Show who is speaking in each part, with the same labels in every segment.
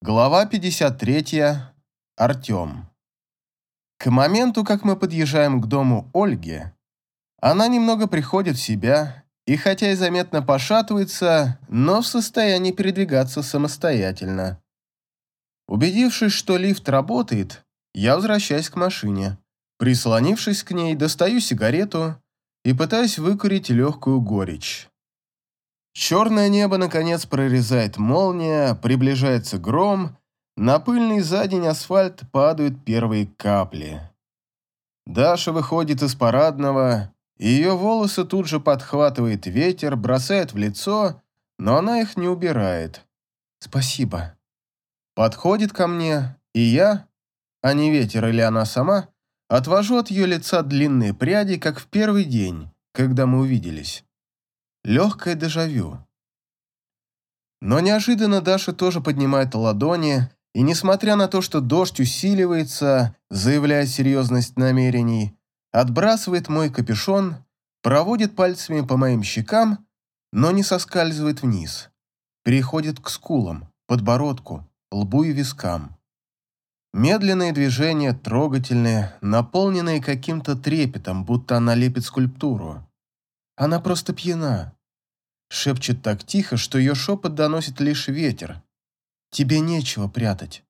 Speaker 1: Глава 53. Артем. К моменту, как мы подъезжаем к дому Ольги, она немного приходит в себя и, хотя и заметно пошатывается, но в состоянии передвигаться самостоятельно. Убедившись, что лифт работает, я возвращаюсь к машине. Прислонившись к ней, достаю сигарету и пытаюсь выкурить легкую горечь. Черное небо, наконец, прорезает молния, приближается гром, на пыльный за день асфальт падают первые капли. Даша выходит из парадного, и ее волосы тут же подхватывает ветер, бросает в лицо, но она их не убирает. «Спасибо». Подходит ко мне, и я, а не ветер или она сама, отвожу от ее лица длинные пряди, как в первый день, когда мы увиделись. Легкое дежавю. Но неожиданно Даша тоже поднимает ладони, и несмотря на то, что дождь усиливается, заявляя серьезность намерений, отбрасывает мой капюшон, проводит пальцами по моим щекам, но не соскальзывает вниз. Переходит к скулам, подбородку, лбу и вискам. Медленные движения, трогательные, наполненные каким-то трепетом, будто она лепит скульптуру. Она просто пьяна. Шепчет так тихо, что ее шепот доносит лишь ветер. Тебе нечего прятать.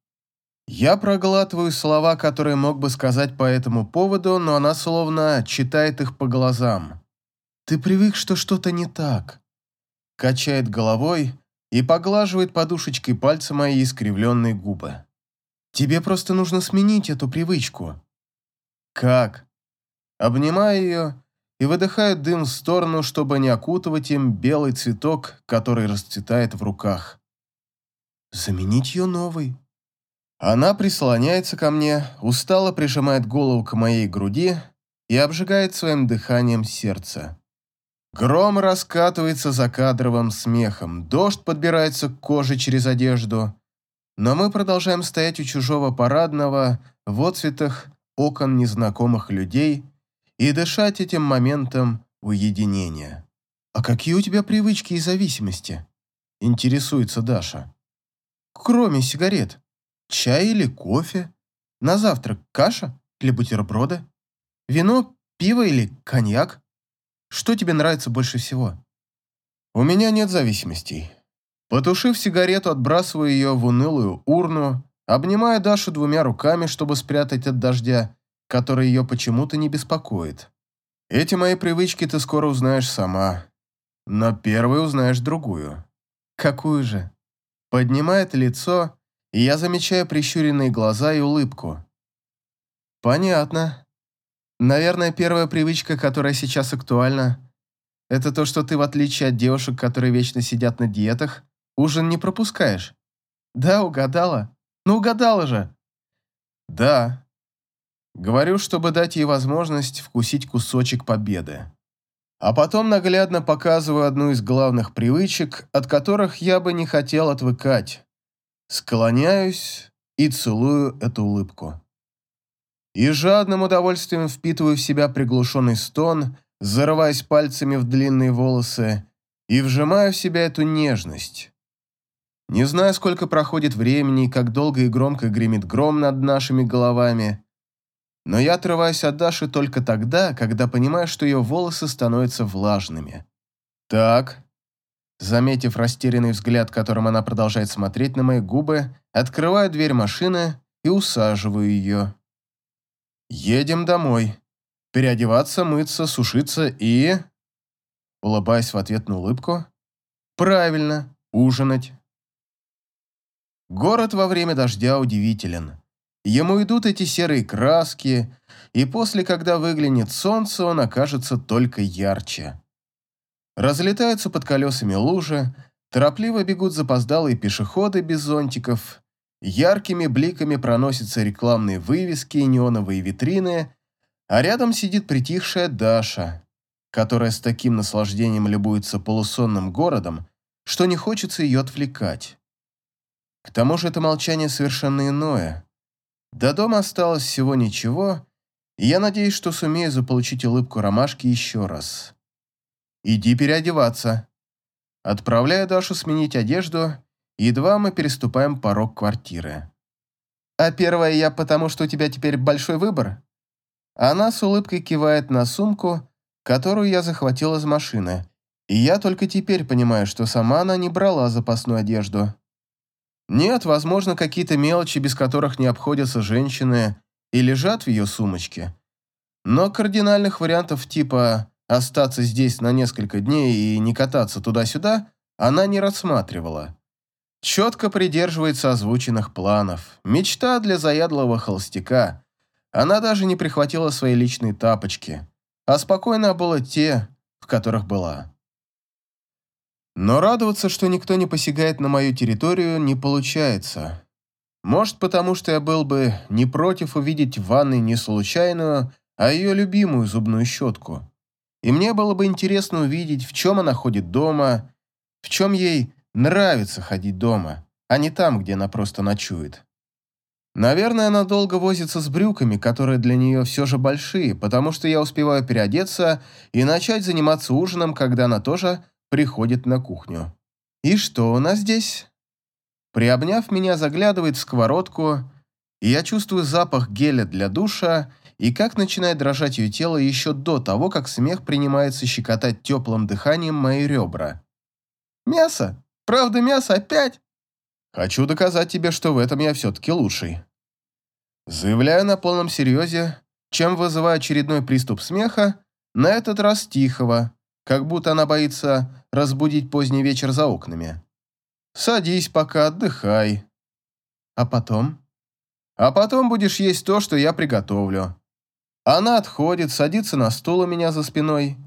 Speaker 1: Я проглатываю слова, которые мог бы сказать по этому поводу, но она словно читает их по глазам. Ты привык, что что-то не так. Качает головой и поглаживает подушечкой пальца мои искривленные губы. Тебе просто нужно сменить эту привычку. Как? Обнимаю ее и выдыхают дым в сторону, чтобы не окутывать им белый цветок, который расцветает в руках. Заменить ее новой. Она прислоняется ко мне, устало прижимает голову к моей груди и обжигает своим дыханием сердце. Гром раскатывается за кадровым смехом, дождь подбирается к коже через одежду, но мы продолжаем стоять у чужого парадного в отцветах окон незнакомых людей и дышать этим моментом уединения. «А какие у тебя привычки и зависимости?» – интересуется Даша. «Кроме сигарет. Чай или кофе? На завтрак каша или бутерброды? Вино, пиво или коньяк? Что тебе нравится больше всего?» «У меня нет зависимостей». Потушив сигарету, отбрасываю ее в унылую урну, обнимая Дашу двумя руками, чтобы спрятать от дождя, который ее почему-то не беспокоит. Эти мои привычки ты скоро узнаешь сама. Но первой узнаешь другую. Какую же? Поднимает лицо, и я замечаю прищуренные глаза и улыбку. Понятно. Наверное, первая привычка, которая сейчас актуальна, это то, что ты, в отличие от девушек, которые вечно сидят на диетах, ужин не пропускаешь. Да, угадала. Ну, угадала же. Да, Говорю, чтобы дать ей возможность вкусить кусочек победы. А потом наглядно показываю одну из главных привычек, от которых я бы не хотел отвыкать. Склоняюсь и целую эту улыбку. И жадным удовольствием впитываю в себя приглушенный стон, зарываясь пальцами в длинные волосы и вжимаю в себя эту нежность. Не знаю, сколько проходит времени и как долго и громко гремит гром над нашими головами, но я отрываюсь от Даши только тогда, когда понимаю, что ее волосы становятся влажными. «Так». Заметив растерянный взгляд, которым она продолжает смотреть на мои губы, открываю дверь машины и усаживаю ее. «Едем домой. Переодеваться, мыться, сушиться и...» Улыбаясь в ответ на улыбку. «Правильно, ужинать». Город во время дождя удивителен. Ему идут эти серые краски, и после, когда выглянет солнце, он окажется только ярче. Разлетаются под колесами лужи, торопливо бегут запоздалые пешеходы без зонтиков, яркими бликами проносятся рекламные вывески и неоновые витрины, а рядом сидит притихшая Даша, которая с таким наслаждением любуется полусонным городом, что не хочется ее отвлекать. К тому же это молчание совершенно иное – до дома осталось всего ничего, и я надеюсь, что сумею заполучить улыбку ромашки еще раз. «Иди переодеваться». Отправляю Дашу сменить одежду едва мы переступаем порог квартиры. «А первая я потому, что у тебя теперь большой выбор?» Она с улыбкой кивает на сумку, которую я захватил из машины, и я только теперь понимаю, что сама она не брала запасную одежду. Нет, возможно, какие-то мелочи, без которых не обходятся женщины, и лежат в ее сумочке. Но кардинальных вариантов типа остаться здесь на несколько дней и не кататься туда-сюда она не рассматривала. Четко придерживается озвученных планов. Мечта для заядлого холостяка. Она даже не прихватила свои личные тапочки, а спокойно обула те, в которых была. Но радоваться, что никто не посягает на мою территорию, не получается. Может, потому что я был бы не против увидеть в ванной не случайную, а ее любимую зубную щетку. И мне было бы интересно увидеть, в чем она ходит дома, в чем ей нравится ходить дома, а не там, где она просто ночует. Наверное, она долго возится с брюками, которые для нее все же большие, потому что я успеваю переодеться и начать заниматься ужином, когда она тоже приходит на кухню. «И что у нас здесь?» Приобняв меня, заглядывает в сковородку, и я чувствую запах геля для душа и как начинает дрожать ее тело еще до того, как смех принимается щекотать теплым дыханием мои ребра. «Мясо? Правда мясо опять?» «Хочу доказать тебе, что в этом я все-таки лучший». Заявляю на полном серьезе, чем вызываю очередной приступ смеха, на этот раз тихого, как будто она боится разбудить поздний вечер за окнами. Садись пока, отдыхай. А потом? А потом будешь есть то, что я приготовлю. Она отходит, садится на стул у меня за спиной.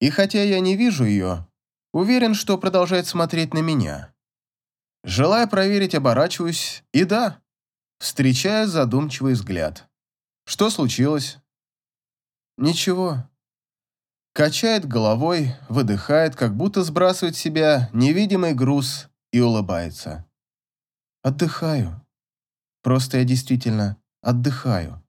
Speaker 1: И хотя я не вижу ее, уверен, что продолжает смотреть на меня. Желая проверить, оборачиваюсь, и да, встречаю задумчивый взгляд. Что случилось? Ничего. Качает головой, выдыхает, как будто сбрасывает с себя невидимый груз и улыбается. Отдыхаю. Просто я действительно отдыхаю.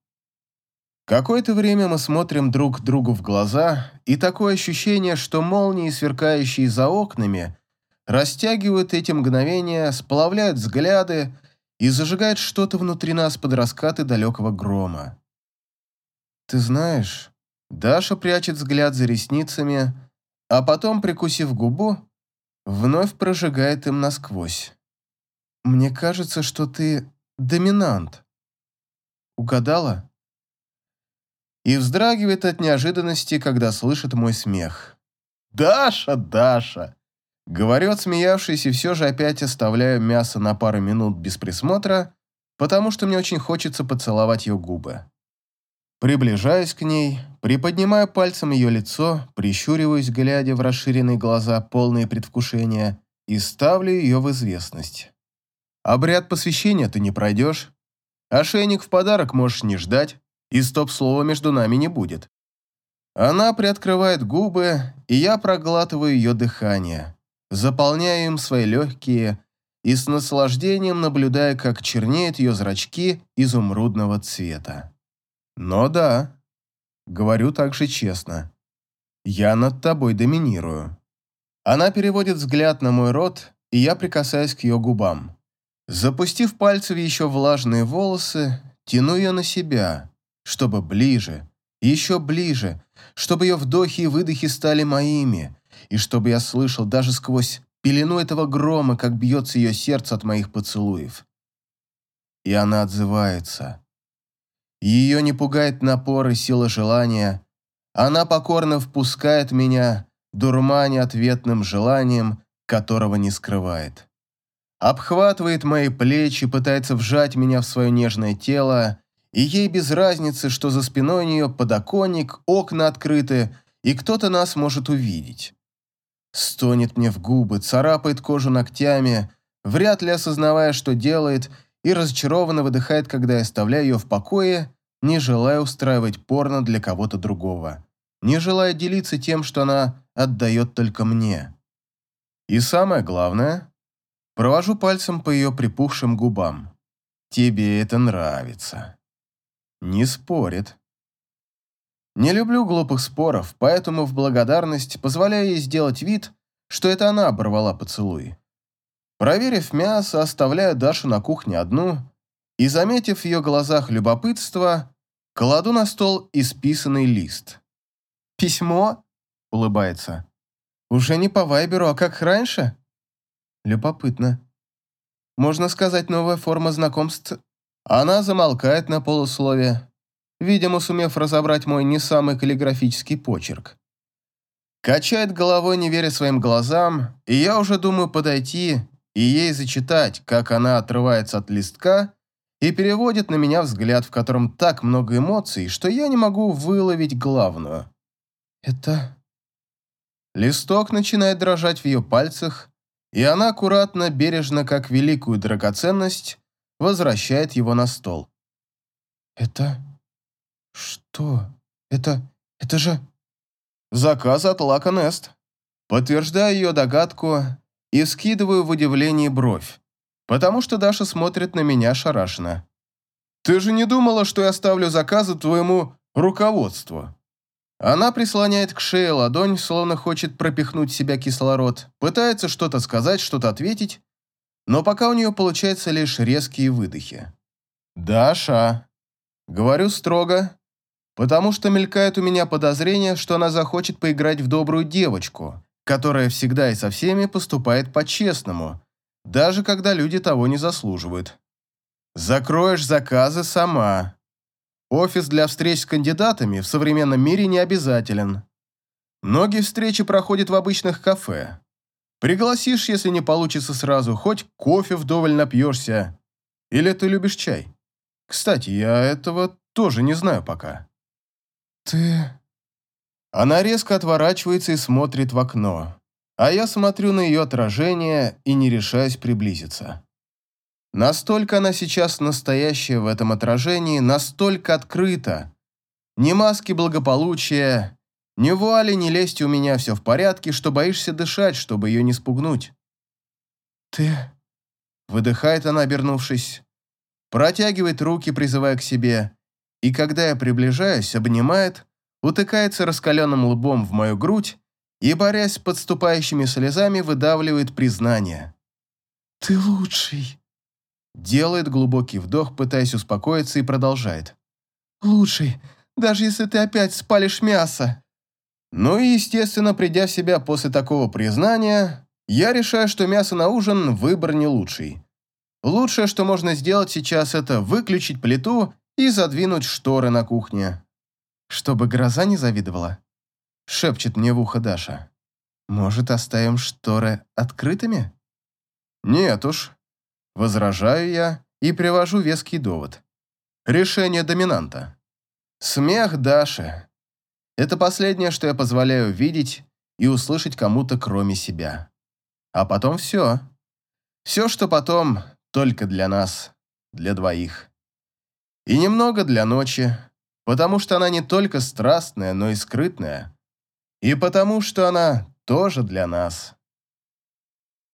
Speaker 1: Какое-то время мы смотрим друг другу в глаза, и такое ощущение, что молнии, сверкающие за окнами, растягивают эти мгновения, сплавляют взгляды и зажигают что-то внутри нас под раскаты далекого грома. Ты знаешь, Даша прячет взгляд за ресницами, а потом, прикусив губу, вновь прожигает им насквозь. «Мне кажется, что ты доминант. Угадала?» И вздрагивает от неожиданности, когда слышит мой смех. «Даша, Даша!» Говорю, отсмеявшись, и все же опять оставляю мясо на пару минут без присмотра, потому что мне очень хочется поцеловать ее губы. Приближаюсь к ней, приподнимаю пальцем ее лицо, прищуриваюсь, глядя в расширенные глаза, полные предвкушения, и ставлю ее в известность. Обряд посвящения ты не пройдешь, ошейник в подарок можешь не ждать, и стоп-слова между нами не будет. Она приоткрывает губы, и я проглатываю ее дыхание, заполняя им свои легкие и с наслаждением наблюдая, как чернеют ее зрачки изумрудного цвета. Но да, говорю также честно, я над тобой доминирую. Она переводит взгляд на мой рот, и я прикасаюсь к ее губам. Запустив пальцы в еще влажные волосы, тяну ее на себя, чтобы ближе, еще ближе, чтобы ее вдохи и выдохи стали моими, и чтобы я слышал даже сквозь пелену этого грома, как бьется ее сердце от моих поцелуев. И она отзывается. Ее не пугает напор и сила желания. Она покорно впускает меня, дурманя ответным желанием, которого не скрывает. Обхватывает мои плечи, пытается вжать меня в свое нежное тело, и ей без разницы, что за спиной у нее подоконник, окна открыты, и кто-то нас может увидеть. Стонет мне в губы, царапает кожу ногтями, вряд ли осознавая, что делает, и разочарованно выдыхает, когда я оставляю ее в покое, не желая устраивать порно для кого-то другого, не желая делиться тем, что она отдает только мне. И самое главное, провожу пальцем по ее припухшим губам. Тебе это нравится. Не спорит. Не люблю глупых споров, поэтому в благодарность позволяю ей сделать вид, что это она оборвала поцелуй. Проверив мясо, оставляю Дашу на кухне одну и, заметив в ее глазах любопытство, кладу на стол исписанный лист. «Письмо?» — улыбается. «Уже не по Вайберу, а как раньше?» «Любопытно. Можно сказать, новая форма знакомств». Она замолкает на полусловие, видимо, сумев разобрать мой не самый каллиграфический почерк. Качает головой, не веря своим глазам, и я уже думаю подойти и ей зачитать, как она отрывается от листка и переводит на меня взгляд, в котором так много эмоций, что я не могу выловить главную. Это... Листок начинает дрожать в ее пальцах, и она аккуратно, бережно, как великую драгоценность, возвращает его на стол. «Это... что? Это... это же...» «Заказ от Лака Нест». Подтверждаю ее догадку и скидываю в удивлении бровь, потому что Даша смотрит на меня шарашно. «Ты же не думала, что я ставлю заказы твоему руководству?» Она прислоняет к шее ладонь, словно хочет пропихнуть себя кислород, пытается что-то сказать, что-то ответить, но пока у нее получаются лишь резкие выдохи. «Даша», — говорю строго, потому что мелькает у меня подозрение, что она захочет поиграть в добрую девочку, которая всегда и со всеми поступает по-честному, даже когда люди того не заслуживают. Закроешь заказы сама. Офис для встреч с кандидатами в современном мире не обязателен. Многие встречи проходят в обычных кафе. Пригласишь, если не получится сразу, хоть кофе вдоволь напьешься. Или ты любишь чай? Кстати, я этого тоже не знаю пока. Ты... Она резко отворачивается и смотрит в окно, а я смотрю на ее отражение и не решаюсь приблизиться. Настолько она сейчас настоящая в этом отражении, настолько открыта. Ни маски благополучия, ни вуали, ни лести у меня все в порядке, что боишься дышать, чтобы ее не спугнуть. «Ты...» — выдыхает она, обернувшись. Протягивает руки, призывая к себе, и когда я приближаюсь, обнимает, утыкается раскаленным лбом в мою грудь и, борясь с подступающими слезами, выдавливает признание. «Ты лучший!» Делает глубокий вдох, пытаясь успокоиться, и продолжает. «Лучший, даже если ты опять спалишь мясо!» Ну и, естественно, придя в себя после такого признания, я решаю, что мясо на ужин – выбор не лучший. Лучшее, что можно сделать сейчас, это выключить плиту и задвинуть шторы на кухне. Чтобы гроза не завидовала. Шепчет мне в ухо Даша. Может, оставим шторы открытыми? Нет уж. Возражаю я и привожу веский довод. Решение доминанта. Смех Даши. Это последнее, что я позволяю видеть и услышать кому-то, кроме себя. А потом все. Все, что потом, только для нас, для двоих. И немного для ночи, потому что она не только страстная, но и скрытная, и потому что она тоже для нас.